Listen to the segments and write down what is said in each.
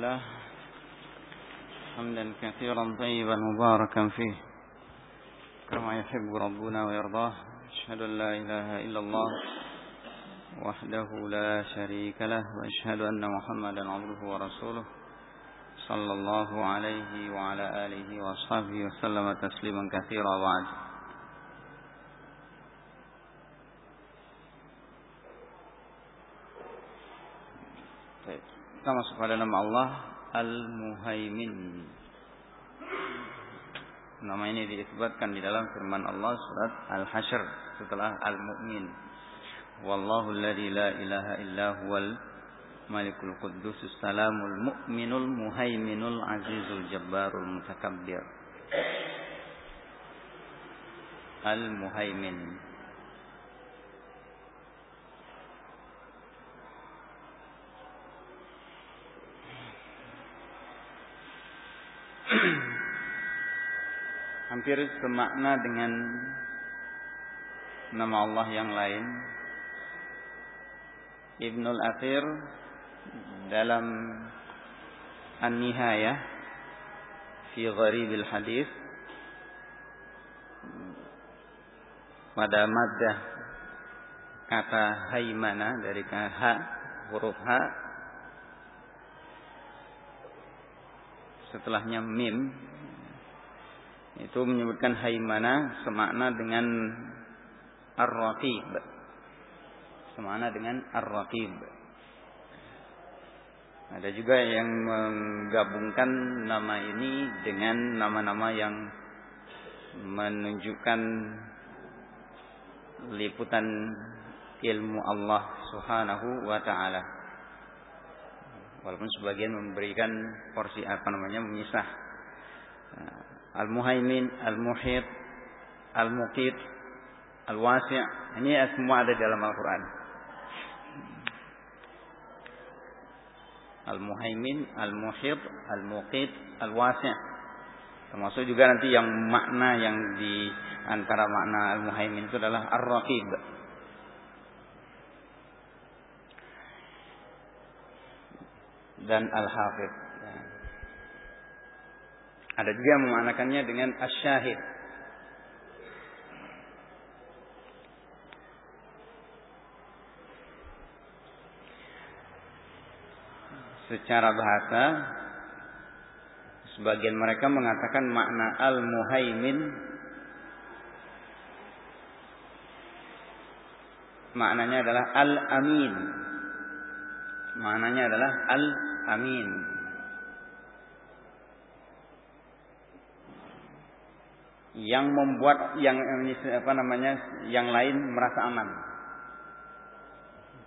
لله حمدا كثيرا طيبا مباركا فيه كما يحب ربنا ويرضاه. أشهد أن لا إله إلا الله وحده لا شريك له وأشهد أن محمدا عبده ورسوله صلى الله عليه وعلى آله وأصحابه وسلم تسليما كثيرا بعد. Kita masuk pada nama Allah Al-Muhaimin. Nama ini disebutkan di dalam firman Allah surat Al-Hasyr setelah Al-Mu'min. Wallahu alladhi la ilaha illa huwal Malikul Quddus Salamul Mu'minul Muhaiminul Azizul Jabbarul Mutakabbir. Al-Muhaimin. Hampir semakna dengan nama Allah yang lain. Ibnul Athir dalam An-Nihayah fi Gharibil Hadis. Pada maddah kata haimana dari H huruf H. Setelahnya mim itu menyebutkan haimana semakna dengan ar-raqib. Semakna dengan ar-raqib. Ada juga yang menggabungkan nama ini dengan nama-nama yang menunjukkan liputan ilmu Allah Subhanahu wa taala. Walaupun sebagian memberikan porsi apa namanya memisah. Al-Muhaimin, Al-Muhit, Al-Muqit, Al-Wasi' ini semua ada dalam Al-Quran. Al-Muhaimin, Al-Muhit, Al-Muqit, Al-Wasi' termasuk juga nanti yang makna yang di antara makna Al-Muhaimin itu adalah Ar-Raqib. dan Al-Hafidh. Ada juga yang memanakannya dengan asyahid. Secara bahasa sebagian mereka mengatakan makna al-muhaimin maknanya adalah al-amin. Maknanya adalah al-amin. Yang membuat yang apa namanya yang lain merasa aman.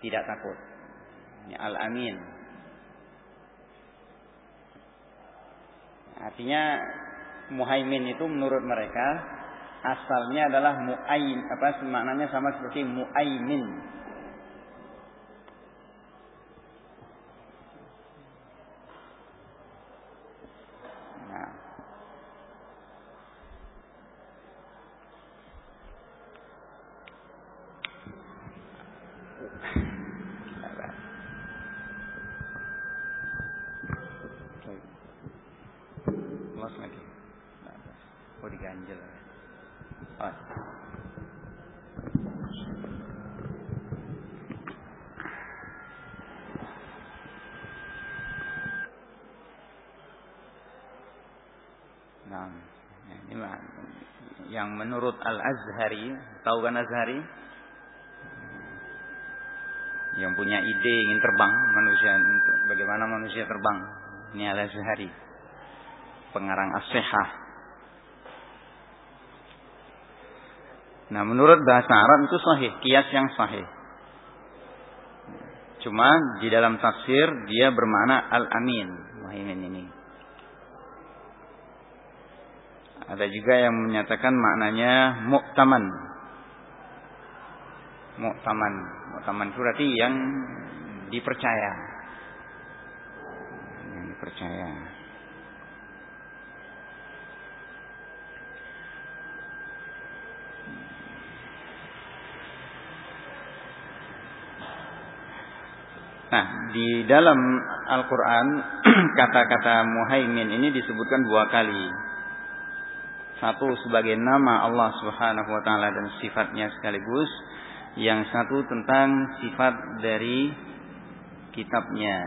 Tidak takut. Ini al amin artinya muhaimin itu menurut mereka asalnya adalah muaim apa maknanya sama seperti muaimin Al-Azhari, tahu kan Azhari? Yang punya ide ingin terbang manusia bagaimana manusia terbang. Ini Al-Azhari. Pengarang As-Sihah. Nah, menurut bahasa Arab itu sahih, kias yang sahih. Cuma di dalam tafsir dia bermakna al-amin, muhaimin ini. Ada juga yang menyatakan maknanya muktaman. Muktaman. Muktaman itu berarti yang dipercaya. Yang dipercaya. Nah, di dalam Al-Quran kata-kata muhaimin ini disebutkan dua kali. Satu sebagai nama Allah Subhanahu wa taala dan sifatnya sekaligus, yang satu tentang sifat dari kitabnya.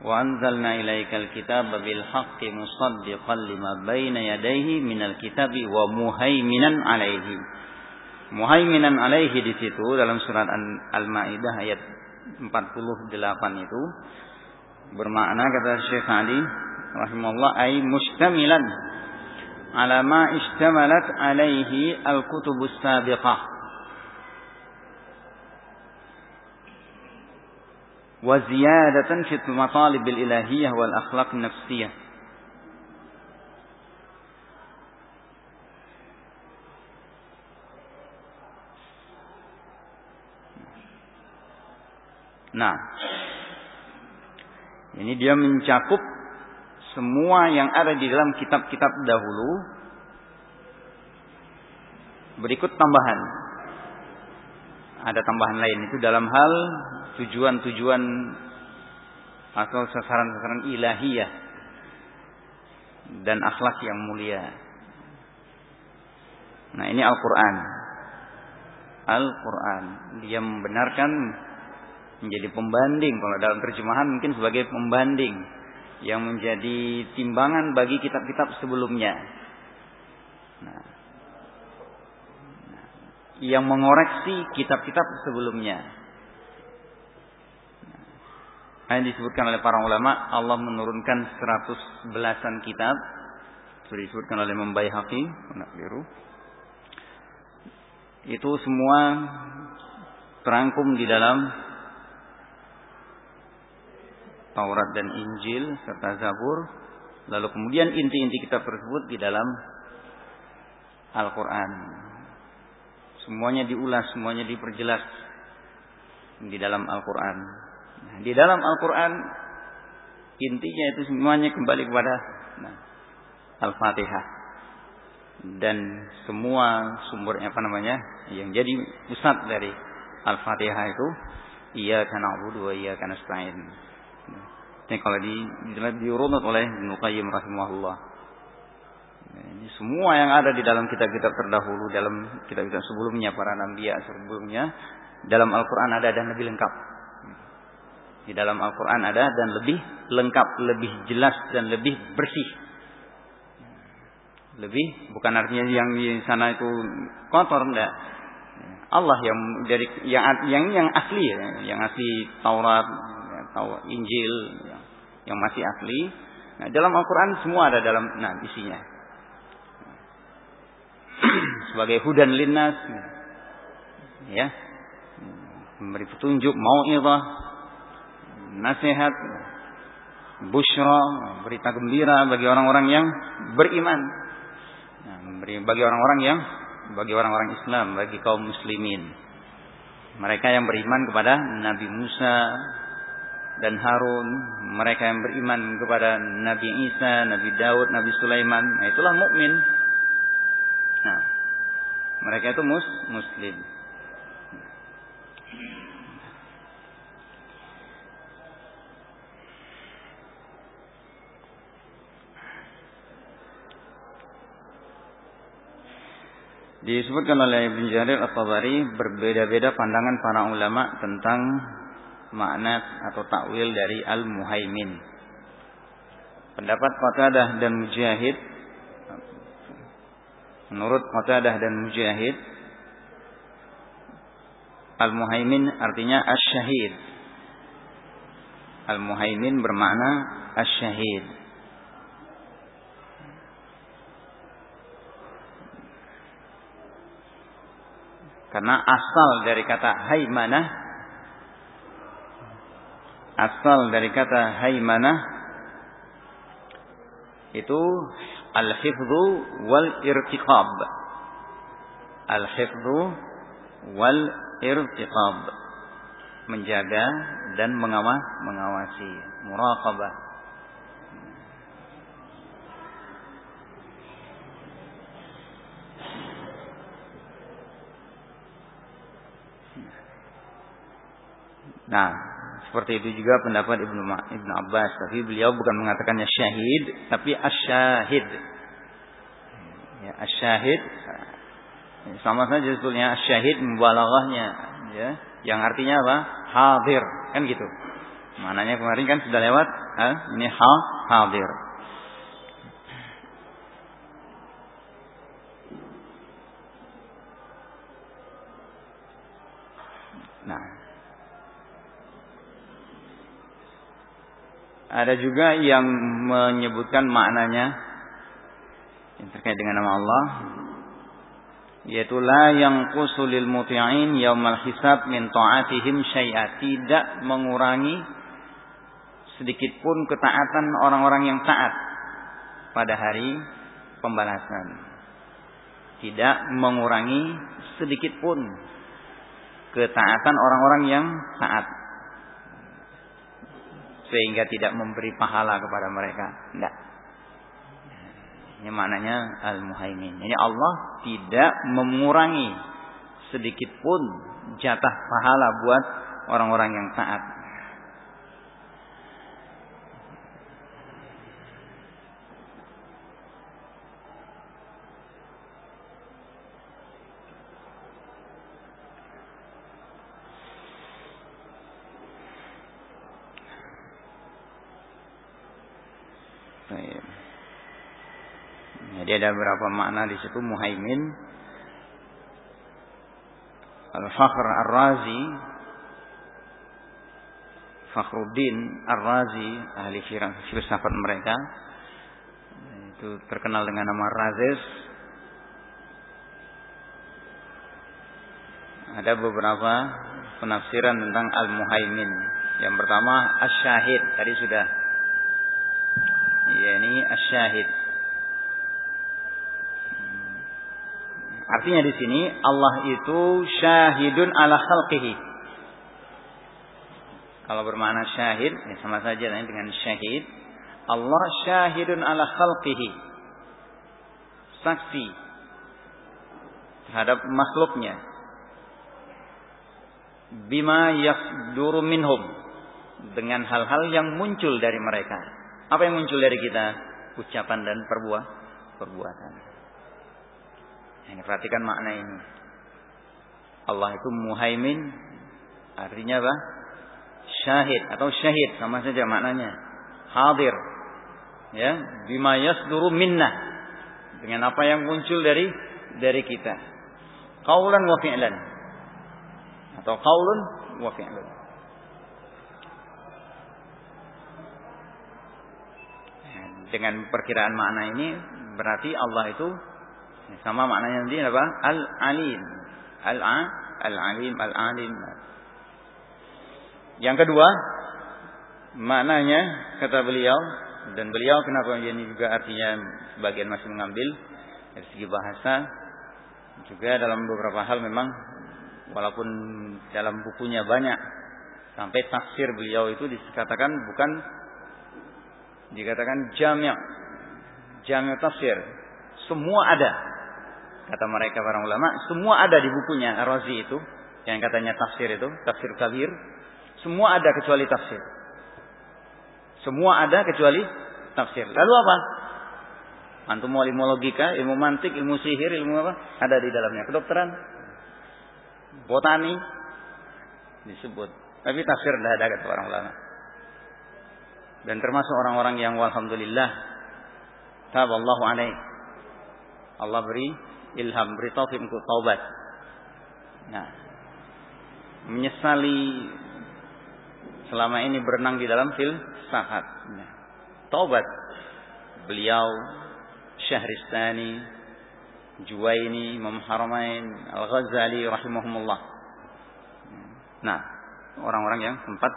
Wa anzalna ilaikal kitaba bil haqqi musaddiqan lima baina yadayhi minal kitabi wa muhaiminan alaihi. Muhaiminan alaihi di situ dalam surat Al-Maidah ayat 48 itu bermakna kata Syekh Ali rahimahullah ay mustamilan ala ma istamalat alaihi al-kutubus sabiqah wa ziyadatan fi matalib al-ilahiyah wal akhlaq nafsiyah Nah, ini dia mencakup semua yang ada di dalam kitab-kitab dahulu. Berikut tambahan. Ada tambahan lain itu dalam hal tujuan-tujuan atau sasaran-sasaran ilahiyah dan akhlak yang mulia. Nah, ini Al-Qur'an. Al-Qur'an dia membenarkan menjadi pembanding kalau dalam terjemahan mungkin sebagai pembanding yang menjadi timbangan bagi kitab-kitab sebelumnya. Nah, yang mengoreksi kitab-kitab sebelumnya. Nah, yang disebutkan oleh para ulama, Allah menurunkan seratus belasan kitab. Sudah disebutkan oleh Membayhaqi, biru. Itu semua terangkum di dalam Taurat dan Injil serta Zabur. Lalu kemudian inti-inti kitab tersebut di dalam Al-Quran. Semuanya diulas, semuanya diperjelas di dalam Al-Quran. Nah, di dalam Al-Quran intinya itu semuanya kembali kepada nah, Al-Fatihah dan semua sumbernya apa namanya yang jadi pusat dari Al-Fatihah itu iya karena dua iya karena nasta'in. Ini kalau di diurut oleh Ibnu Qayyim rahimahullah. Ini semua yang ada di dalam kitab-kitab terdahulu, dalam kitab-kitab sebelumnya para nabi sebelumnya, dalam Al-Quran ada dan lebih lengkap. Di dalam Al-Quran ada dan lebih lengkap, lebih jelas dan lebih bersih. Lebih bukan artinya yang di sana itu kotor enggak. Allah yang dari yang yang yang asli yang asli Taurat, Injil yang masih asli. Nah, dalam Al-Quran semua ada dalam nah isinya. Sebagai hudan linnas, ya, memberi petunjuk, mau nasihat, bushra, berita gembira bagi orang-orang yang beriman. Nah, bagi orang-orang yang bagi orang-orang Islam, bagi kaum muslimin. Mereka yang beriman kepada Nabi Musa, dan Harun, mereka yang beriman kepada Nabi Isa, Nabi Daud, Nabi Sulaiman, nah itulah mukmin. Nah, mereka itu mus muslim. Disebutkan oleh Ibn Jarir At-Tabari berbeda-beda pandangan para ulama tentang makna atau takwil dari al-muhaimin. Pendapat Qatadah dan Mujahid menurut Qatadah dan Mujahid al-muhaimin artinya asyahid. Al-muhaimin bermakna asyahid. Karena asal dari kata haimanah asal dari kata haimanah itu al-hifdhu wal irtiqab. Al-hifdhu wal irtiqab. Menjaga dan mengawas, mengawasi, muraqabah. Nah, seperti itu juga pendapat Ibnu Ibnu Abbas, tapi beliau bukan mengatakannya syahid, tapi asyahid. Ya, asyahid sama saja sebetulnya asyahid mubalaghahnya ya, yang artinya apa? Hadir, kan gitu. Mananya kemarin kan sudah lewat, ha? ini ha, hadir. Nah. Ada juga yang menyebutkan maknanya yang terkait dengan nama Allah yaitu la yang kusulil muti'in yaumal hisab min ta'atihim syai'a. Tidak mengurangi sedikit pun ketaatan orang-orang yang taat pada hari pembalasan. Tidak mengurangi sedikit pun ketaatan orang-orang yang taat sehingga tidak memberi pahala kepada mereka. Tidak. Ini maknanya al-muhaimin. Ini Allah tidak mengurangi sedikit pun jatah pahala buat orang-orang yang taat. Jadi ada beberapa makna di situ muhaimin. Al-Fakhr Ar-Razi Fakhruddin Ar-Razi ahli filsafat mereka. Itu terkenal dengan nama Razes ada beberapa penafsiran tentang Al-Muhaimin. Yang pertama Asyahid. Tadi sudah. Ya ini Asyahid Artinya di sini Allah itu syahidun ala khalqihi. Kalau bermakna syahid, ya sama saja dengan syahid. Allah syahidun ala khalqihi. Saksi terhadap makhluknya. Bima yasduru minhum. Dengan hal-hal yang muncul dari mereka. Apa yang muncul dari kita? Ucapan dan perbuah, perbuatan. Ini perhatikan makna ini. Allah itu muhaimin artinya apa? Syahid atau syahid sama saja maknanya. Hadir. Ya, bima yasduru minna. Dengan apa yang muncul dari dari kita. Qaulan wa fi'lan. Atau qaulun wa fi'lan. Dengan perkiraan makna ini berarti Allah itu sama maknanya nanti apa? Al-alim. Al-a, al-alim, al-alim. Yang kedua, maknanya kata beliau dan beliau kenapa ini juga artinya sebagian masih mengambil dari segi bahasa juga dalam beberapa hal memang walaupun dalam bukunya banyak sampai tafsir beliau itu dikatakan bukan dikatakan jami' jami' tafsir semua ada kata mereka para ulama, semua ada di bukunya Ar-Razi itu, yang katanya tafsir itu, tafsir kabir, semua ada kecuali tafsir. Semua ada kecuali tafsir. Lalu apa? Antum mau ilmu logika, ilmu mantik, ilmu sihir, ilmu apa? Ada di dalamnya. Kedokteran, botani, disebut. Tapi tafsir tidak ada kata orang ulama. Dan termasuk orang-orang yang walhamdulillah taballahu alaih. Allah beri ilham, beri taufik untuk taubat. Nah, menyesali selama ini berenang di dalam filsafat. Nah, taubat. Beliau Syahristani, Juwaini, Imam Haramain, Al-Ghazali rahimahumullah. Nah, orang-orang yang sempat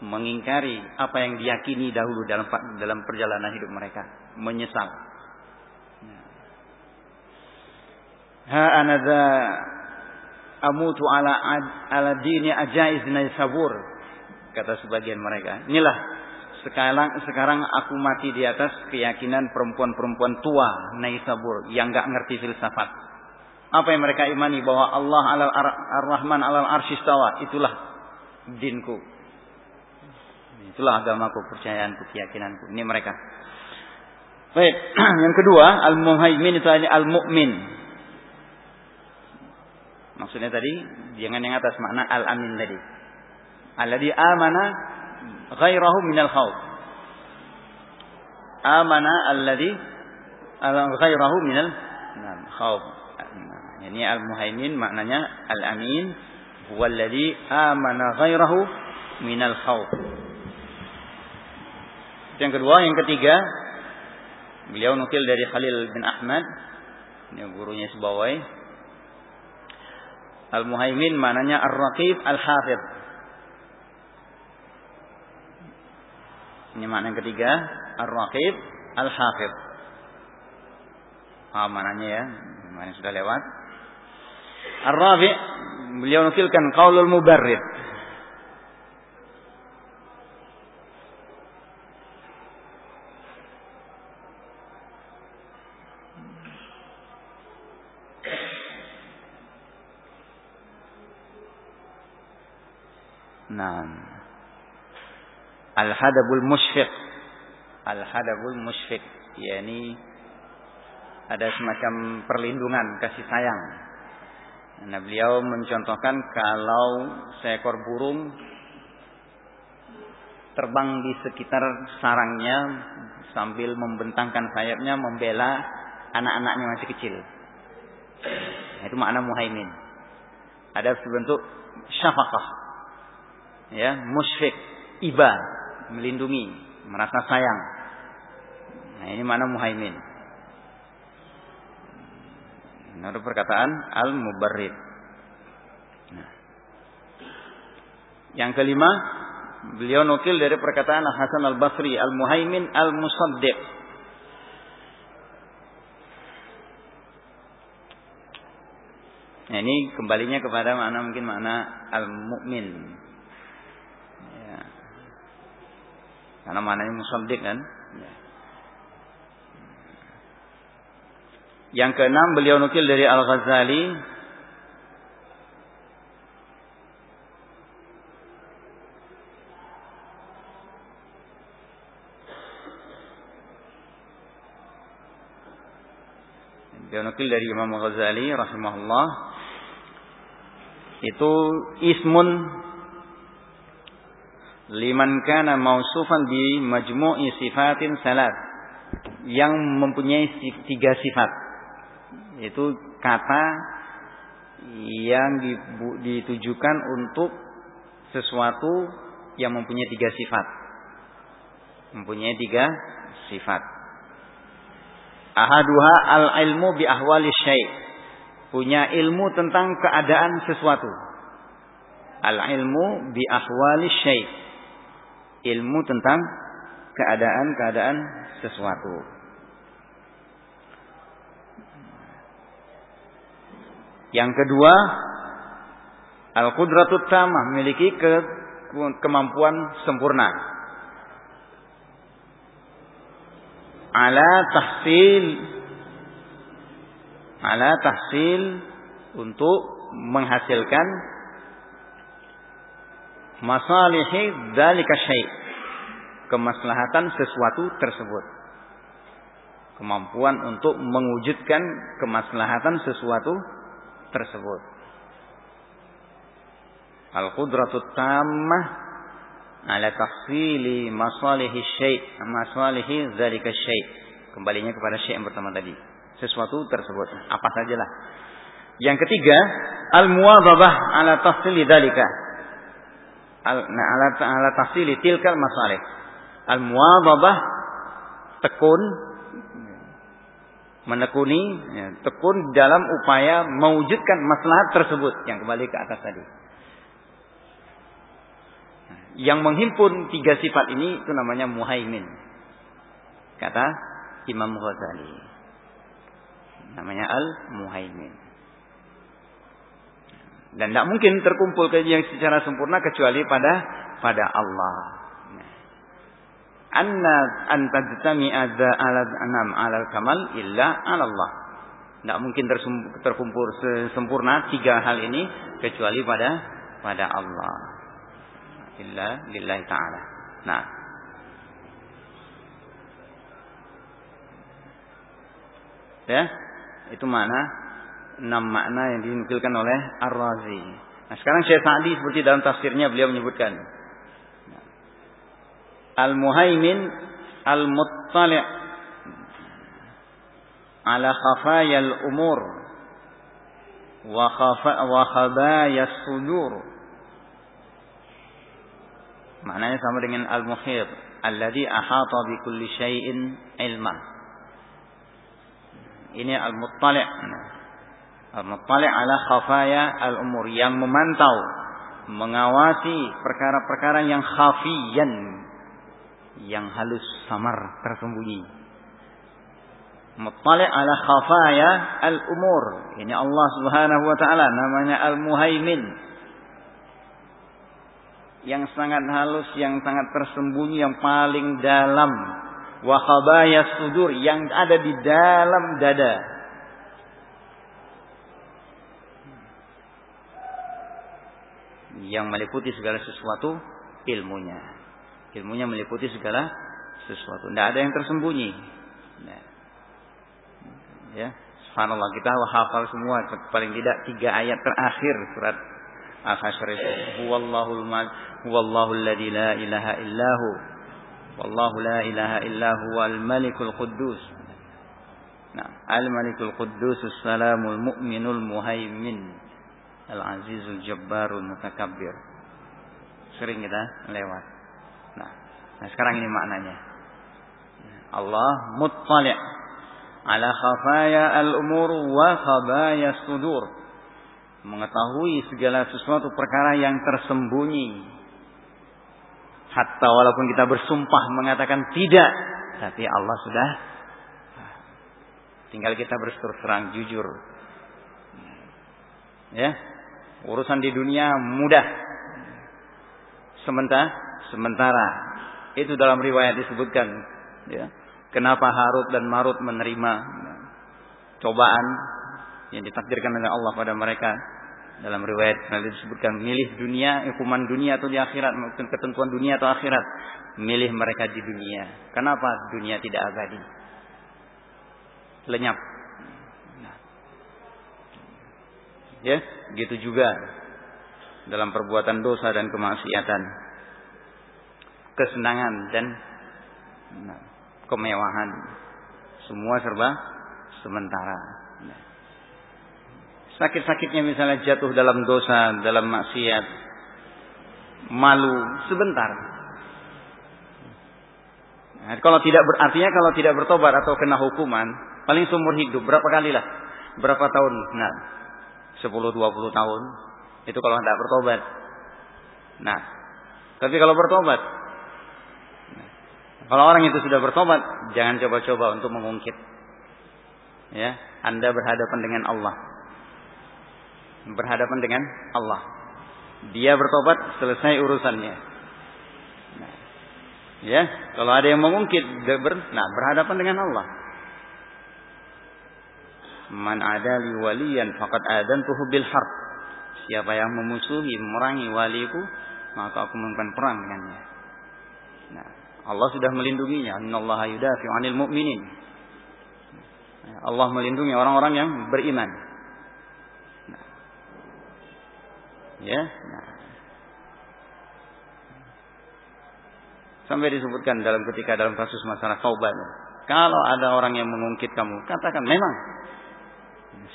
mengingkari apa yang diyakini dahulu dalam dalam perjalanan hidup mereka, menyesal. Ha anadha amutu ala ala dini ajaiz sabur kata sebagian mereka inilah sekarang sekarang aku mati di atas keyakinan perempuan-perempuan tua Naisabur yang nggak ngerti filsafat. Apa yang mereka imani bahwa Allah alal ar-Rahman alal arsyistawa itulah dinku. Itulah agamaku, percayaanku, keyakinanku. Ini mereka. Baik, yang kedua, al-muhaimin itu al-mu'min. Maksudnya tadi jangan yang atas makna al-amin tadi. Alladhi amana ghairahu minal khawf. Amana alladhi ghairahu minal khawf. Ini al-muhaimin maknanya al-amin huwa alladhi amana ghairahu minal khawf. Yang kedua, yang ketiga, beliau nukil dari Khalil bin Ahmad, ini gurunya sebawai. Al-Muhaimin maknanya Ar-Raqib Al-Hafidh. Ini makna yang ketiga, Ar-Raqib Al-Hafidh. Ah, mananya ya, mana sudah lewat. Ar-Rabi' beliau nukilkan qaulul mubarrid. Nah. Al-hadabul musyfiq. Al-hadabul musyfiq, yakni ada semacam perlindungan kasih sayang. Nah, beliau mencontohkan kalau seekor burung terbang di sekitar sarangnya sambil membentangkan sayapnya membela anak-anaknya masih kecil. Nah, itu makna muhaimin. Ada sebentuk syafaqah ya musyfik iba melindungi merasa sayang nah ini mana muhaimin menurut perkataan al mubarrid nah. yang kelima beliau nukil dari perkataan Hasan al Basri al muhaimin al musaddiq Nah, ini kembalinya kepada mana mungkin mana al-mu'min. Karena maknanya musaddiq kan. Yang keenam beliau nukil dari Al-Ghazali Beliau nukil dari Imam Ghazali rahimahullah itu ismun liman kana mausufan bi majmu'i sifatin salat. Yang mempunyai tiga sifat. Itu kata yang ditujukan untuk sesuatu yang mempunyai tiga sifat. Mempunyai tiga sifat. Ahaduha al ilmu bi ahwali syai. Punya ilmu tentang keadaan sesuatu. Al ilmu bi ahwali syai ilmu tentang keadaan-keadaan sesuatu. Yang kedua, al-qudratut tamah memiliki ke, kemampuan sempurna. Ala tahsil ala tahsil untuk menghasilkan masalihi dzalika syai' kemaslahatan sesuatu tersebut. Kemampuan untuk mewujudkan kemaslahatan sesuatu tersebut. Al-qudratut tammah ala tahsili masalihi syai' masalihi dzalika syai' kembalinya kepada syai' yang pertama tadi. Sesuatu tersebut. Apa sajalah. Yang ketiga al-muwadhabah ala tahsili dzalika. al nah, ala ala tahsili tilkal masalih al muwadhabah tekun menekuni ya, tekun dalam upaya mewujudkan maslahat tersebut yang kembali ke atas tadi. Yang menghimpun tiga sifat ini itu namanya muhaimin. Kata Imam Ghazali. Namanya al muhaimin dan tidak mungkin terkumpul yang secara sempurna kecuali pada pada Allah. Anna antajtami ada alat anam alal kamal illa ala Allah. Tidak mungkin terkumpul sempurna tiga hal ini kecuali pada pada Allah. lillah lillahi taala. Nah. Ya, itu mana enam makna yang dinukilkan oleh Ar-Razi. Nah, sekarang Syekh Sa'di seperti dalam tafsirnya beliau menyebutkan. Al-Muhaimin Al-Muttali' ala khafayal umur wa khafa wa khabayas sudur. Maknanya sama dengan al-muhit alladhi ahata bi kulli syai'in ilma ini al-muttali' al-muttali' ala khafaya al-umur yang memantau mengawasi perkara-perkara yang khafiyan yang halus samar tersembunyi Muttali' ala khafaya al-umur. Ini Allah Subhanahu wa taala namanya Al-Muhaimin. Yang sangat halus, yang sangat tersembunyi, yang paling dalam. Wa khabaya sudur yang ada di dalam dada. Yang meliputi segala sesuatu ilmunya. Ilmunya meliputi segala sesuatu. Tidak ada yang tersembunyi. Nah. Ya, subhanallah kita hafal semua paling tidak tiga ayat terakhir surat Al-Hasyr itu. Huwallahul mal huwallahu alladzi la ilaha illahu wallahu la ilaha illahu wal malikul quddus. Nah, al-malikul quddus salamul mu'minul muhaimin al-azizul jabbarul mutakabbir. Sering kita lewat. Nah, nah sekarang ini maknanya. Allah muttali' ala khafaya al-umur wa khabaya sudur. Mengetahui segala sesuatu perkara yang tersembunyi. Hatta walaupun kita bersumpah mengatakan tidak. Tapi Allah sudah. Tinggal kita berterus terang jujur. Ya. Urusan di dunia mudah. Sementara. Sementara. Itu dalam riwayat disebutkan. Ya Kenapa Harut dan Marut menerima cobaan yang ditakdirkan oleh Allah pada mereka dalam riwayat nanti disebutkan milih dunia hukuman dunia atau di akhirat maupun ketentuan dunia atau akhirat milih mereka di dunia kenapa dunia tidak abadi lenyap nah. Ya gitu juga dalam perbuatan dosa dan kemaksiatan kesenangan dan nah, kemewahan. Semua serba sementara. Sakit-sakitnya misalnya jatuh dalam dosa, dalam maksiat, malu sebentar. Nah, kalau tidak berartinya kalau tidak bertobat atau kena hukuman, paling seumur hidup berapa kali lah? Berapa tahun? Nah, 10 20 tahun. Itu kalau tidak bertobat. Nah, tapi kalau bertobat, kalau orang itu sudah bertobat, jangan coba-coba untuk mengungkit. Ya, Anda berhadapan dengan Allah. Berhadapan dengan Allah. Dia bertobat, selesai urusannya. Nah, ya, kalau ada yang mengungkit, ber, nah berhadapan dengan Allah. Man ada li waliyan faqad adantuhu bil harb. Siapa yang memusuhi, memerangi waliku, maka aku melakukan perang dengannya. Nah, Allah sudah melindunginya. Innallaha yudafi'u 'anil mu'minin. Allah melindungi orang-orang yang beriman. Nah. Ya. Nah. Sampai disebutkan dalam ketika dalam kasus masalah taubat. Kalau ada orang yang mengungkit kamu, katakan memang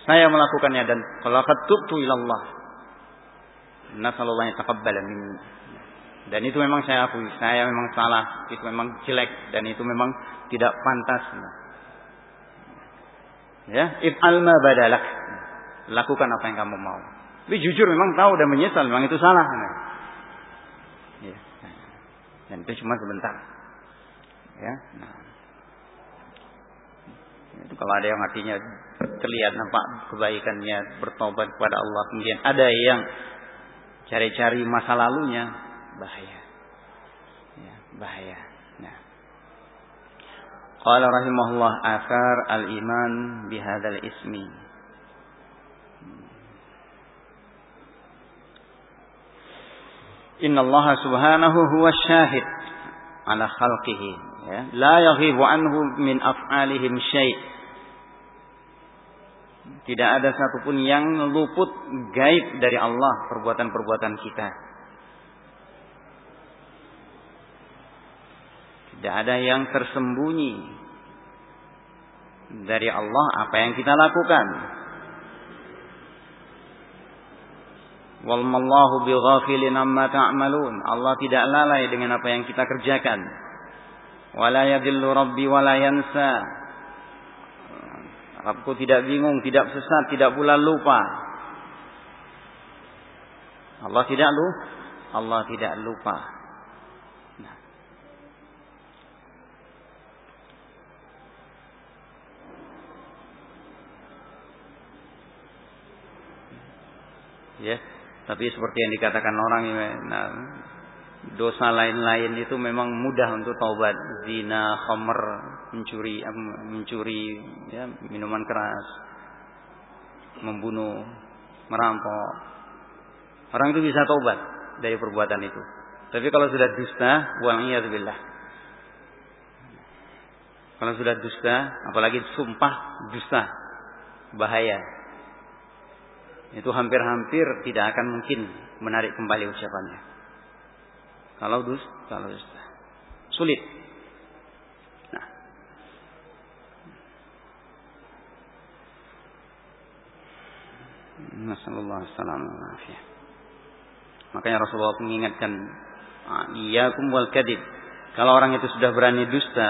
saya melakukannya dan kalau tubtu ilallah. Nasallallahu taqabbala minni. Dan itu memang saya akui, saya memang salah, itu memang jelek dan itu memang tidak pantas. Ya, if'al ma badalak. Lakukan apa yang kamu mau. Tapi jujur memang tahu dan menyesal, memang itu salah. Ya. Dan itu cuma sebentar. Ya. Nah. Itu kalau ada yang hatinya terlihat nampak kebaikannya bertobat kepada Allah, kemudian ada yang cari-cari masa lalunya, bahaya. Ya, bahaya. Nah. Rahimahullah akar al-iman bihadzal ismi. Inna Allah subhanahu huwa syahid ala khalqihi. Ya. La yaghibu anhu min af'alihim syai' Tidak ada satupun yang luput gaib dari Allah perbuatan-perbuatan kita. Tidak ada yang tersembunyi dari Allah apa yang kita lakukan. Walmallahu bighafilin amma ta'malun. Allah tidak lalai dengan apa yang kita kerjakan. Wala yadillu rabbi wala yansa. Rabbku tidak bingung, tidak sesat, tidak pula lupa. Allah tidak lu, Allah tidak lupa. Nah. Ya. Tapi seperti yang dikatakan orang, nah, dosa lain-lain itu memang mudah untuk taubat. Zina, khamr, mencuri, mencuri, ya, minuman keras, membunuh, merampok. Orang itu bisa taubat dari perbuatan itu. Tapi kalau sudah dusta, wa'iyadzubillah. Kalau sudah dusta, apalagi sumpah dusta, bahaya itu hampir-hampir tidak akan mungkin menarik kembali ucapannya. Kalau dus, kalau dus, sulit. Nasallallahu alaihi Makanya Rasulullah mengingatkan, iya wal kadib. Kalau orang itu sudah berani dusta,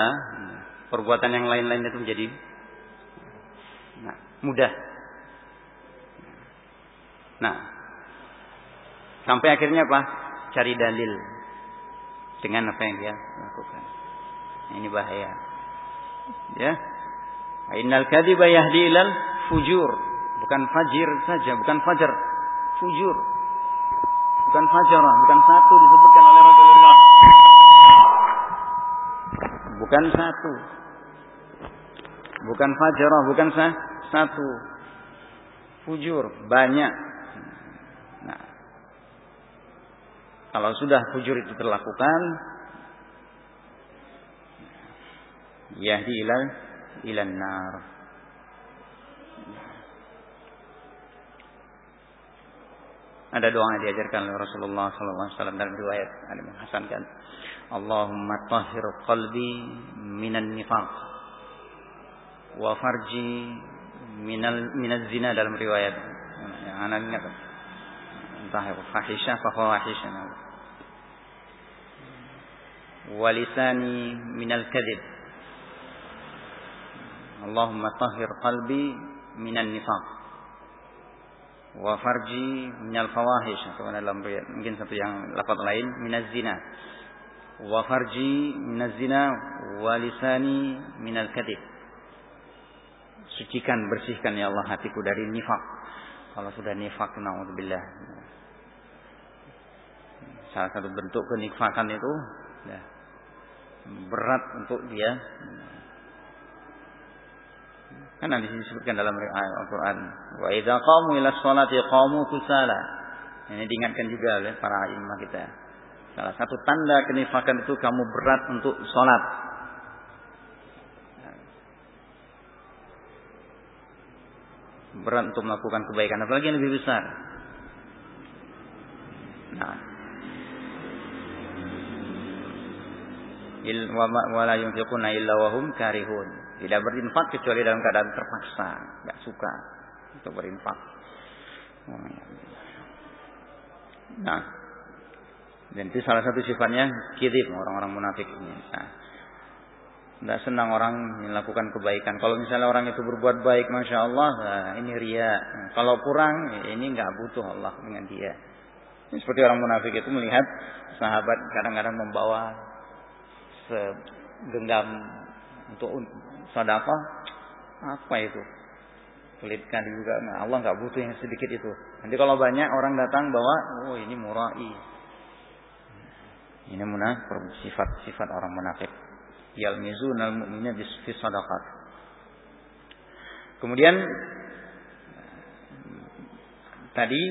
perbuatan yang lain-lain itu menjadi nah, mudah Nah, sampai akhirnya apa? Cari dalil dengan apa yang dia lakukan. Nah, ini bahaya. Ya. Innal kadhiba yahdi ilal fujur. Bukan fajir saja, bukan fajar. Fujur. Bukan fajarah, bukan satu disebutkan oleh Rasulullah. Bukan satu. Bukan fajarah, bukan satu. Fujur, banyak Kalau sudah fujur itu terlakukan, yahdi ilal ilan nar. Ada doa yang diajarkan oleh Rasulullah SAW dalam riwayat ada menghasankan Allahumma tahhir qalbi minan nifaq wa farji minal minaz zina dalam riwayat anak ingat entah fahisha fa fahisha walisani minal kadhib Allahumma tahhir qalbi minan nifaq wa farji minal fawahish. Atau dalam mungkin satu yang lafaz lain minaz zina. Wa farji minaz zina wa lisani minal kadhib. Sucikan bersihkan ya Allah hatiku dari nifak. Kalau sudah nifak naudzubillah. Salah satu bentuk kenikmatan itu ya, berat untuk dia. Di sini disebutkan dalam Al-Quran, wa idza qamu ila sholati qamu kusala. Ini diingatkan juga oleh para imam kita. Salah satu tanda kenifakan itu kamu berat untuk sholat. Berat untuk melakukan kebaikan, apalagi yang lebih besar. Nah, wala yunfiquna illa wahum karihun. Tidak berinfak kecuali dalam keadaan terpaksa, enggak suka untuk berinfak. Nah, dan itu salah satu sifatnya kidib orang-orang munafik ini. Nah, tidak senang orang melakukan kebaikan. Kalau misalnya orang itu berbuat baik, masya Allah, nah, ini ria. Nah, kalau kurang, ini nggak butuh Allah dengan dia. Ini seperti orang munafik itu melihat sahabat kadang-kadang membawa segenggam untuk sedekah apa itu? Pelitkan juga. Nah, Allah nggak butuh yang sedikit itu. Nanti kalau banyak orang datang bawa oh ini murai. Ini munafik sifat-sifat orang munafik. Yalmizunal mu'minina fi kemudian tadi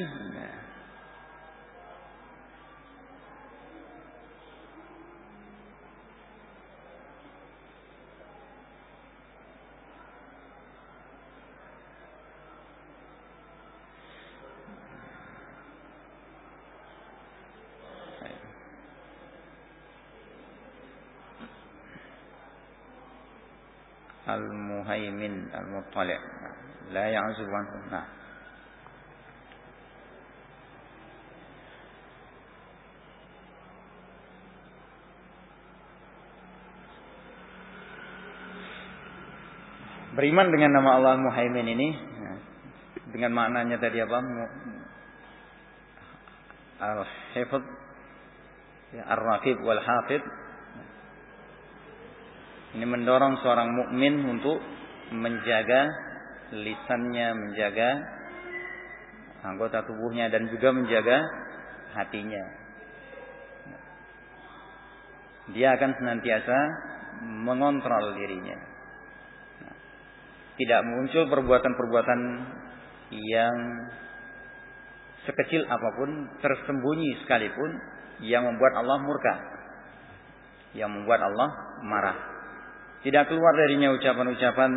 Al-Muttali' La ya'zubu anhu. Nah. Beriman dengan nama Allah Muhaimin ini dengan maknanya tadi apa? Al-Hifz ya, Ar-Raqib wal Hafid ini mendorong seorang mukmin untuk menjaga lisannya, menjaga anggota tubuhnya dan juga menjaga hatinya. Dia akan senantiasa mengontrol dirinya tidak muncul perbuatan-perbuatan yang sekecil apa pun tersembunyi sekalipun yang membuat Allah murka yang membuat Allah marah tidak keluar darinya ucapan-ucapan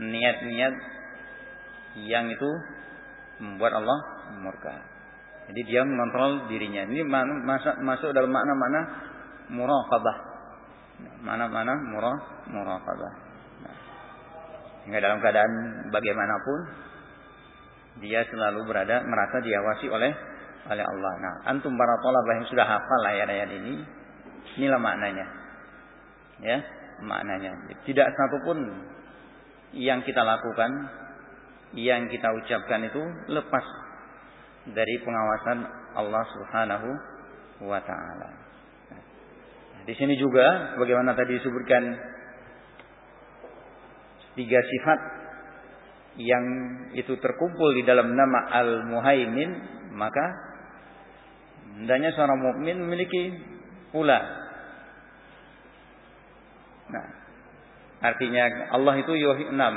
niat-niat yang itu membuat Allah murka. Jadi dia mengontrol dirinya. Ini masuk dalam makna-makna muraqabah. Mana-mana murah muraqabah. Hingga dalam keadaan bagaimanapun dia selalu berada merasa diawasi oleh oleh Allah. Nah, antum para tolabah yang sudah hafal ayat-ayat ini, inilah maknanya. Ya, maknanya. Tidak satu pun yang kita lakukan, yang kita ucapkan itu lepas dari pengawasan Allah Subhanahu wa taala. Nah, di sini juga bagaimana tadi disebutkan tiga sifat yang itu terkumpul di dalam nama Al-Muhaimin, maka hendaknya seorang mukmin memiliki pula. Nah, artinya Allah itu enam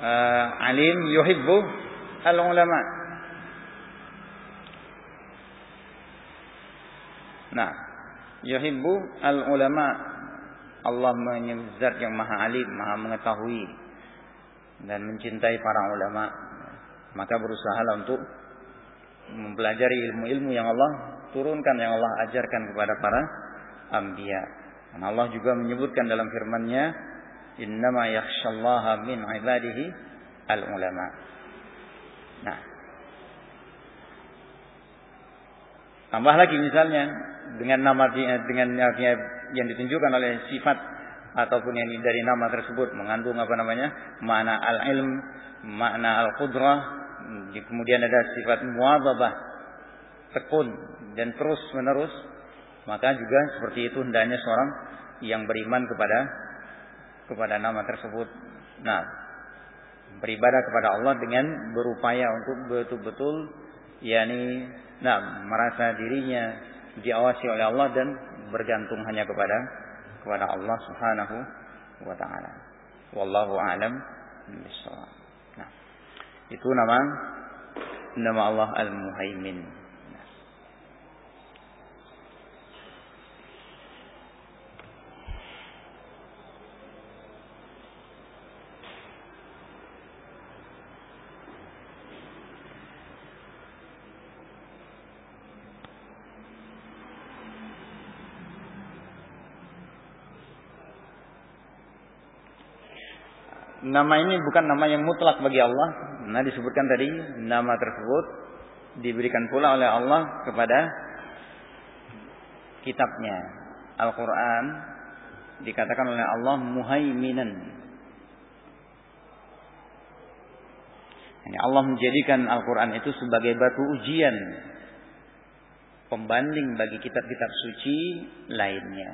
uh, alim yuhibbu al-ulama. Nah, yuhibbu al-ulama Allah menyebut yang maha alim, maha mengetahui dan mencintai para ulama. Maka berusaha untuk mempelajari ilmu-ilmu yang Allah turunkan, yang Allah ajarkan kepada para anbiya. Dan Allah juga menyebutkan dalam firman-Nya, "Innama yakhsyallaha min ibadihi al-ulama." Nah, tambah lagi misalnya dengan nama dengan yang ditunjukkan oleh sifat ataupun yang dari nama tersebut mengandung apa namanya? Makna al-ilm, makna al-qudrah, kemudian ada sifat muadzabah, tekun dan terus menerus, maka juga seperti itu hendaknya seorang yang beriman kepada kepada nama tersebut. Nah, beribadah kepada Allah dengan berupaya untuk betul-betul yakni nah merasa dirinya diawasi oleh Allah dan bergantung hanya kepada kepada Allah Subhanahu wa taala. Wallahu a'lam bishawab. Nah, itu nama nama Allah Al-Muhaimin. Nama ini bukan nama yang mutlak bagi Allah. Nah disebutkan tadi nama tersebut diberikan pula oleh Allah kepada kitabnya Al-Quran dikatakan oleh Allah muhaiminan. Ini Allah menjadikan Al-Quran itu sebagai batu ujian pembanding bagi kitab-kitab suci lainnya.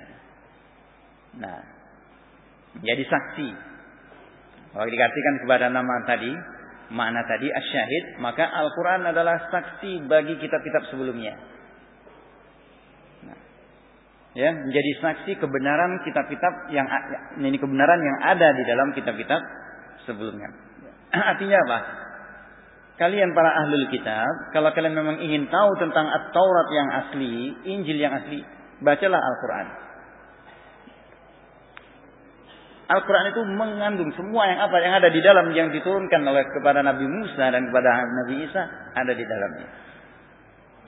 Nah, jadi saksi kalau diartikan kepada nama tadi, makna tadi asyahid, maka Al-Quran adalah saksi bagi kitab-kitab sebelumnya. Nah, ya, menjadi saksi kebenaran kitab-kitab yang ini kebenaran yang ada di dalam kitab-kitab sebelumnya. Artinya apa? Kalian para ahlul kitab, kalau kalian memang ingin tahu tentang At-Taurat yang asli, Injil yang asli, bacalah Al-Quran. Al-Quran itu mengandung semua yang apa yang ada di dalam yang diturunkan oleh kepada Nabi Musa dan kepada Nabi Isa ada di dalamnya.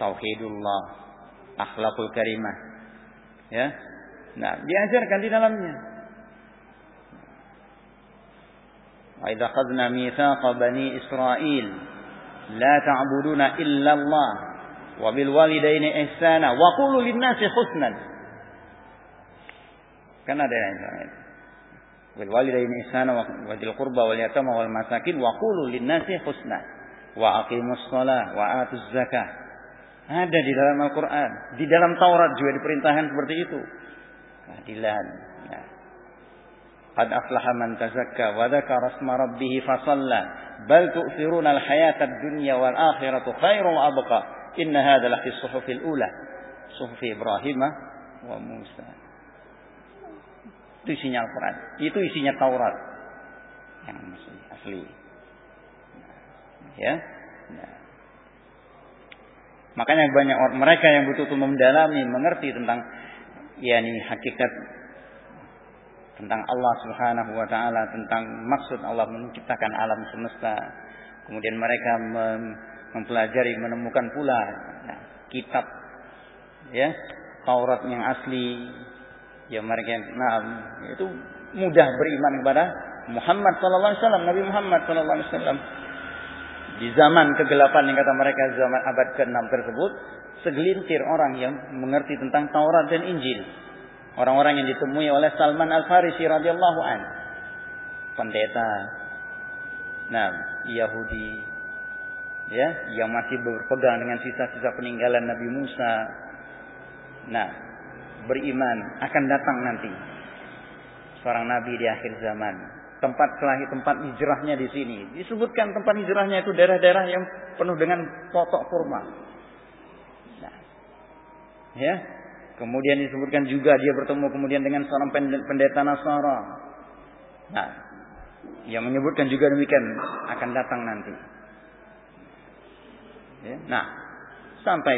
Tauhidullah, akhlakul karimah. Ya. Nah, diajarkan di dalamnya. Wa idza khadna mitsaqa bani Israil la ta'buduna illa Allah wa bil walidaini ihsana wa qulu lin nasi husnan. Kan ada yang lain. Wal masakin wa qulu lin nasi husna. Wa aqimus shalah wa atuz zakah. Ada di dalam Al-Qur'an, di dalam Taurat juga diperintahkan seperti itu. Keadilan. Nah. Qad aflaha man tazakka wa dzakara asma rabbih fa shalla bal tu'thiruna al-hayata ad-dunya wal akhiratu khairun wa abqa. Inna hadha la fi suhufil ula. Suhufi Ibrahim wa Musa. Itu isinya Al-Quran. Itu isinya Taurat. Yang asli. Ya. Nah. Makanya banyak orang mereka yang betul-betul mendalami, mengerti tentang yakni hakikat tentang Allah Subhanahu wa taala, tentang maksud Allah menciptakan alam semesta. Kemudian mereka mem mempelajari, menemukan pula nah, kitab ya, Taurat yang asli. Ya mereka nah, itu mudah beriman kepada Muhammad sallallahu alaihi wasallam, Nabi Muhammad sallallahu alaihi wasallam. Di zaman kegelapan yang kata mereka zaman abad ke-6 tersebut, segelintir orang yang mengerti tentang Taurat dan Injil. Orang-orang yang ditemui oleh Salman Al-Farisi radhiyallahu an. Pendeta. Nah, Yahudi ya, yang masih berpegang dengan sisa-sisa peninggalan Nabi Musa. Nah, beriman akan datang nanti seorang nabi di akhir zaman. Tempat kelahir tempat hijrahnya di sini. Disebutkan tempat hijrahnya itu daerah-daerah yang penuh dengan pokok kurma. Nah, ya, Kemudian disebutkan juga dia bertemu kemudian dengan seorang pendeta Nasara. Nah, yang menyebutkan juga demikian akan datang nanti. Ya. Nah, sampai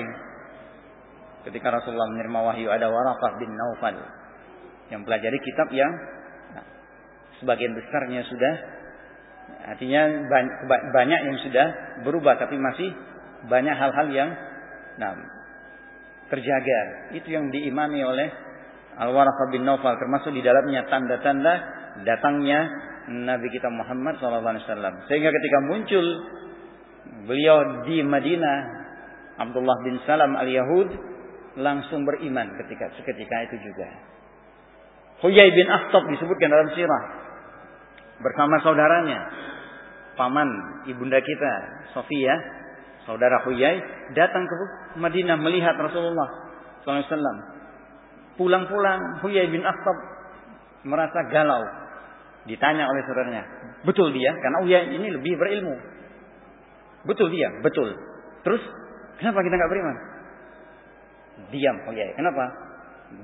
ketika Rasulullah menerima wahyu ada Waraqah bin Naufal yang pelajari kitab yang nah, sebagian besarnya sudah artinya banyak yang sudah berubah tapi masih banyak hal-hal yang nah terjaga. Itu yang diimani oleh Al-Waraqah bin Naufal termasuk di dalamnya tanda-tanda datangnya Nabi kita Muhammad SAW. Sehingga ketika muncul beliau di Madinah, Abdullah bin Salam al-Yahud langsung beriman ketika seketika itu juga. Huyai bin Akhtab disebutkan dalam sirah bersama saudaranya paman ibunda kita Sofia saudara Huyai datang ke Madinah melihat Rasulullah SAW. Pulang-pulang Huyai bin Akhtab merasa galau. Ditanya oleh saudaranya, betul dia? Karena Huyai ini lebih berilmu. Betul dia, betul. Terus kenapa kita nggak beriman? Diam Huyai. Kenapa?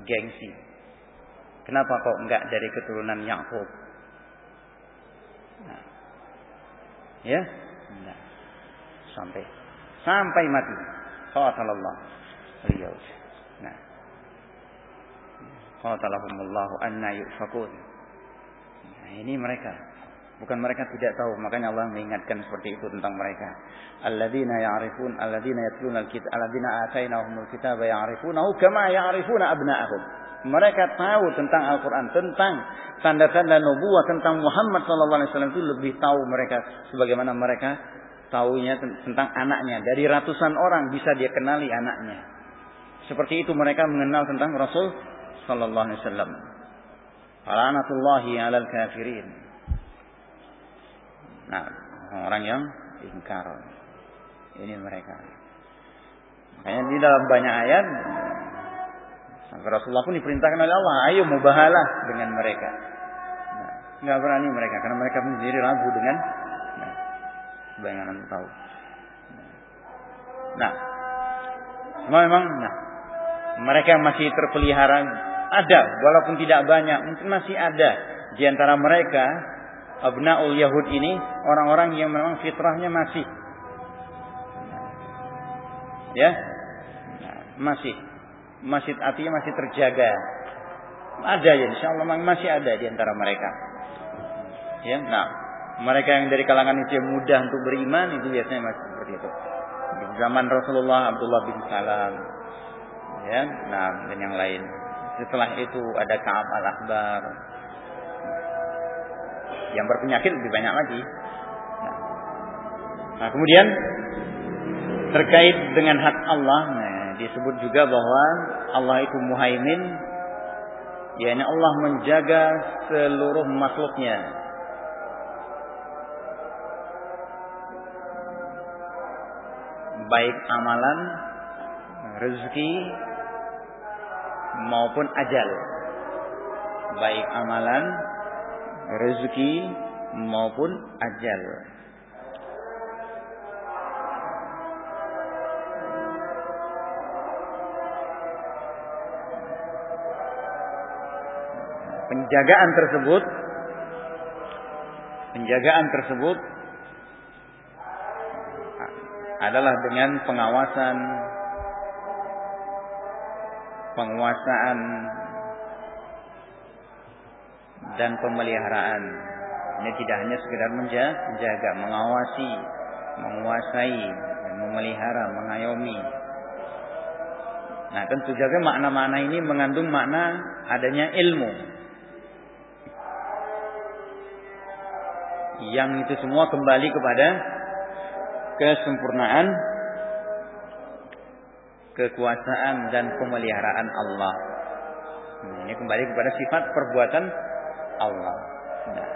Gengsi. Kenapa kok nggak dari keturunan Yakub? Nah. Ya, nah. sampai sampai mati. Qatalullah. Beliau. Nah. Qatalahumullahu anna yufakun. Nah, ini mereka. Bukan mereka tidak tahu, makanya Allah mengingatkan seperti itu tentang mereka. Alladzina ya'rifun, alladzina yatluna al-kitab, alladzina atainahumul kitaba ya'rifunahu kama ya'rifuna abna'ahum. Mereka tahu tentang Al-Quran, tentang tanda-tanda nubuah, tentang Muhammad SAW itu lebih tahu mereka sebagaimana mereka taunya tentang anaknya. Dari ratusan orang bisa dia kenali anaknya. Seperti itu mereka mengenal tentang Rasul sallallahu alaihi wasallam. Alanatullahi 'alal kafirin. Nah, orang yang ingkar. Ini mereka. Makanya di dalam banyak ayat sampai Rasulullah pun diperintahkan oleh Allah, ayo mubahalah dengan mereka. Nah, nggak berani mereka karena mereka sendiri ragu dengan bayangan tahu. Nah, semua memang nah, mereka masih terpelihara ada, walaupun tidak banyak, mungkin masih ada di antara mereka abnaul Yahud ini orang-orang yang memang fitrahnya masih. Ya. Masih. Masih artinya masih terjaga. Ada ya insya Allah masih ada di antara mereka. Ya nah. Mereka yang dari kalangan itu yang mudah untuk beriman itu biasanya masih seperti itu. Di zaman Rasulullah Abdullah bin Salam, ya, nah dan yang lain. Setelah itu ada Kaab al Akbar, Yang berpenyakit lebih banyak lagi. Nah, kemudian terkait dengan hak Allah, nah, disebut juga bahwa Allah itu muhaimin, yakni Allah menjaga seluruh makhluknya. Baik amalan, rezeki, maupun ajal. Baik amalan, rezeki, maupun ajal. penjagaan tersebut penjagaan tersebut adalah dengan pengawasan penguasaan dan pemeliharaan. Ini tidak hanya sekedar menjaga, mengawasi, menguasai, dan memelihara, mengayomi. Nah, tentu saja makna-makna ini mengandung makna adanya ilmu. yang itu semua kembali kepada kesempurnaan kekuasaan dan pemeliharaan Allah. Nah, ini kembali kepada sifat perbuatan Allah. Nah,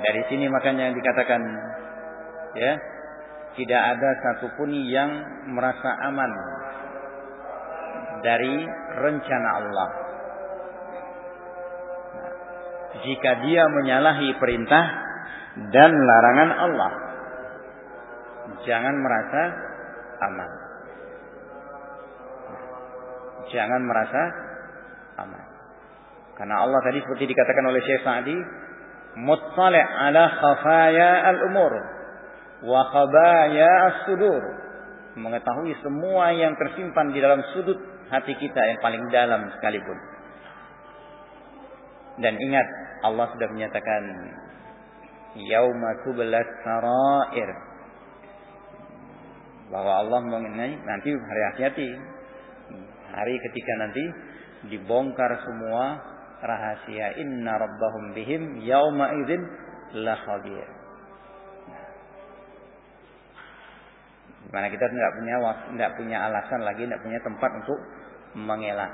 dari sini makanya dikatakan ya tidak ada satupun yang merasa aman dari rencana Allah jika dia menyalahi perintah dan larangan Allah. Jangan merasa aman. Jangan merasa aman. Karena Allah tadi seperti dikatakan oleh Syekh Sa'di, muttali' ala khafaya al-umur wa khabaya as-sudur. Mengetahui semua yang tersimpan di dalam sudut hati kita yang paling dalam sekalipun. Dan ingat Allah sudah menyatakan yauma tublas sarair bahwa Allah mengenai nanti hari hati-hati hari ketika nanti dibongkar semua rahasia inna rabbahum bihim yauma idzin la khabir Mana kita tidak punya tidak punya alasan lagi, tidak punya tempat untuk mengelak.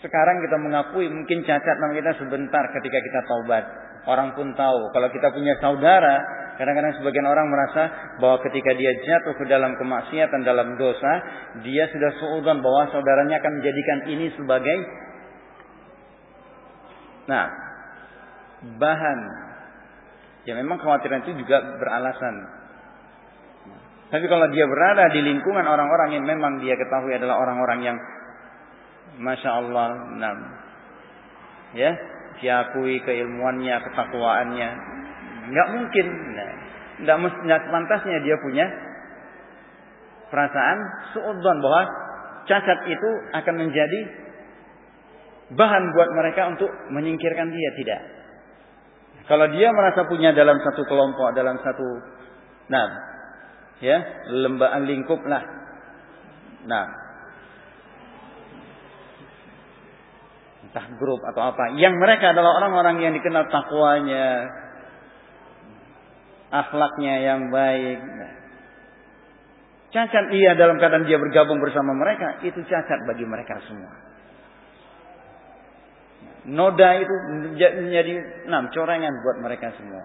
Sekarang kita mengakui mungkin cacat nama kita sebentar ketika kita taubat. Orang pun tahu. Kalau kita punya saudara, kadang-kadang sebagian orang merasa bahwa ketika dia jatuh ke dalam kemaksiatan, dalam dosa, dia sudah suudzon bahwa saudaranya akan menjadikan ini sebagai Nah, bahan. Ya memang khawatiran itu juga beralasan. Tapi kalau dia berada di lingkungan orang-orang yang memang dia ketahui adalah orang-orang yang Masya Allah. Nah, ya, diakui keilmuannya, ketakwaannya. Enggak mungkin. Nah, enggak enggak pantasnya dia punya perasaan suudzon bahwa cacat itu akan menjadi bahan buat mereka untuk menyingkirkan dia tidak. Kalau dia merasa punya dalam satu kelompok, dalam satu nah ya, lembaga lingkup lah. Nah, entah grup atau apa, yang mereka adalah orang-orang yang dikenal takwanya, akhlaknya yang baik. Cacat ia dalam keadaan dia bergabung bersama mereka, itu cacat bagi mereka semua. Noda itu menjadi enam corengan buat mereka semua.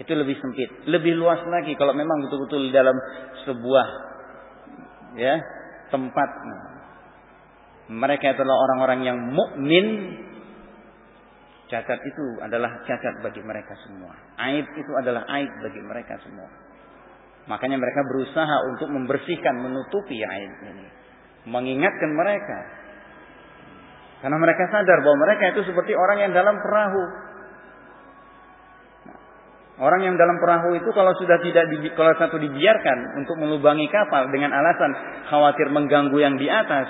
Itu lebih sempit, lebih luas lagi kalau memang betul-betul dalam sebuah ya tempat mereka adalah orang-orang yang mukmin, cacat itu adalah cacat bagi mereka semua. Aib itu adalah aib bagi mereka semua. Makanya mereka berusaha untuk membersihkan, menutupi aib ini. Mengingatkan mereka. Karena mereka sadar bahwa mereka itu seperti orang yang dalam perahu. Orang yang dalam perahu itu kalau sudah tidak di, kalau satu dibiarkan untuk melubangi kapal dengan alasan khawatir mengganggu yang di atas,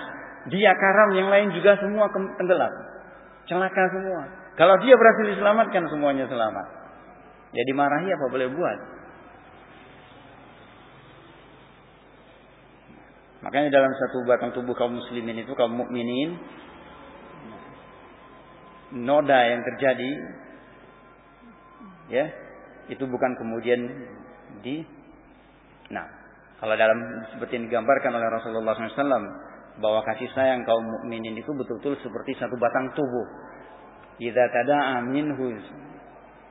dia karam, yang lain juga semua tenggelam. Celaka semua. Kalau dia berhasil diselamatkan, semuanya selamat. Ya dimarahi apa boleh buat. Makanya dalam satu batang tubuh kaum muslimin itu kaum mukminin noda yang terjadi ya itu bukan kemudian di nah kalau dalam seperti yang digambarkan oleh Rasulullah SAW bahwa kasih sayang kaum mukminin itu betul-betul seperti satu batang tubuh. Idza tada'a minhu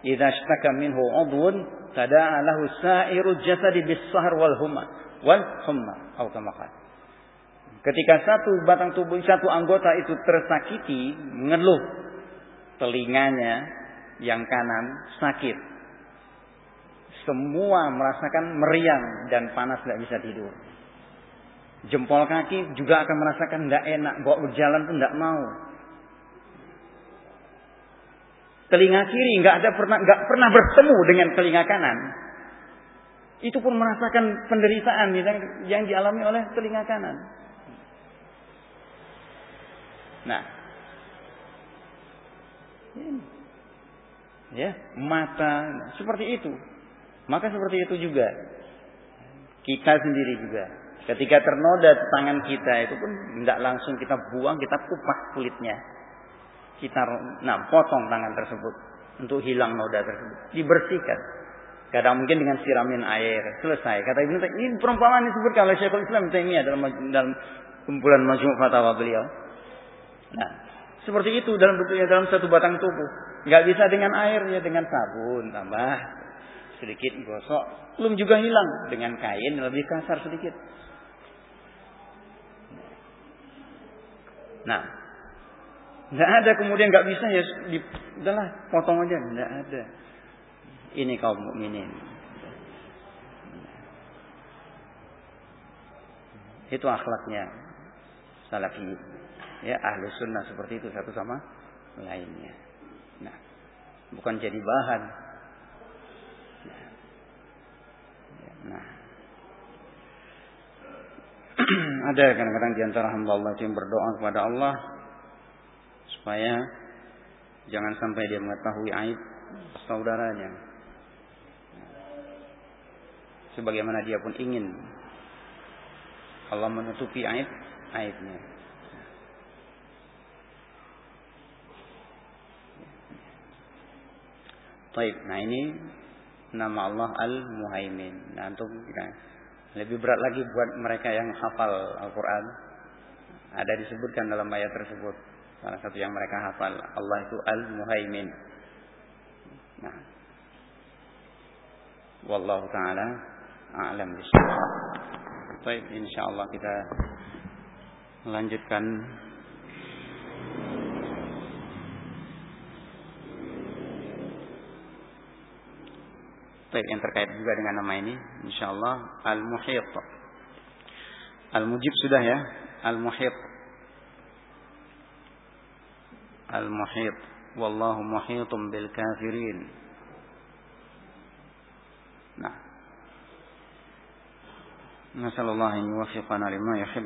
idza ishtaka minhu 'udwun tada'a lahu sa'iru jasadi bis-sahr wal humma wal humma atau kama Ketika satu batang tubuh satu anggota itu tersakiti, mengeluh telinganya yang kanan sakit. Semua merasakan meriang dan panas tidak bisa tidur. Jempol kaki juga akan merasakan tidak enak, bawa berjalan pun tidak mau. Telinga kiri nggak ada pernah nggak pernah bertemu dengan telinga kanan. Itu pun merasakan penderitaan yang dialami oleh telinga kanan. Nah, ya mata seperti itu. Maka seperti itu juga kita sendiri juga Ketika ternoda tangan kita itu pun tidak langsung kita buang, kita kupas kulitnya. Kita nah, potong tangan tersebut untuk hilang noda tersebut. Dibersihkan. Kadang mungkin dengan siramin air. Selesai. Kata Ibnu ini perumpamaan disebutkan oleh Syekhul Islam Taimiyah dalam dalam kumpulan majmu' fatwa beliau. Nah, seperti itu dalam bentuknya dalam satu batang tubuh. Nggak bisa dengan air ya dengan sabun tambah sedikit gosok. Belum juga hilang dengan kain lebih kasar sedikit. Nah, nggak ada kemudian nggak bisa ya, di, udahlah potong aja, nggak ada. Ini kaum mukminin. Itu akhlaknya salafi. Ya, ahlu sunnah seperti itu satu sama lainnya. Nah, bukan jadi bahan. Nah, ada kadang-kadang di antara hamba Allah yang berdoa kepada Allah supaya jangan sampai dia mengetahui aib saudaranya. Sebagaimana dia pun ingin Allah menutupi aib aibnya. Taib. Nah ini nama Allah Al-Muhaimin. Nah untuk kita lebih berat lagi buat mereka yang hafal Al-Quran. Ada disebutkan dalam ayat tersebut. Salah satu yang mereka hafal. Allah itu Al-Muhaimin. Nah. Wallahu ta'ala a'lam bishawab. Baik, insyaallah kita lanjutkan Baik, yang terkait juga dengan nama ini, insyaallah Al-Muhit. Al-Mujib sudah ya, Al-Muhit. Al-Muhit. Wallahu muhitum bil kafirin. Nah. Nasallallahu an yuwaffiqana lima yuhibbu